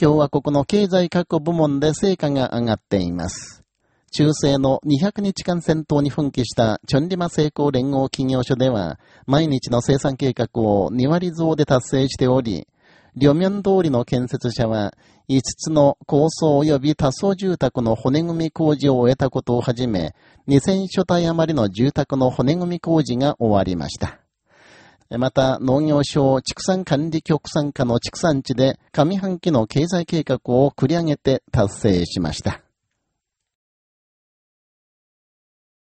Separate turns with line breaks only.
共和国の経済各部門で成果が上がっています。中世の200日間戦闘に奮起したチョンリマ成功連合企業所では、毎日の生産計画を2割増で達成しており、両面通りの建設者は、5つの高層及び多層住宅の骨組み工事を終えたことをはじめ、2000所帯余りの住宅の骨組み工事が終わりました。また、農業省畜産管理局参加の畜産地で上半期の経済計画を繰り上げて達成しました。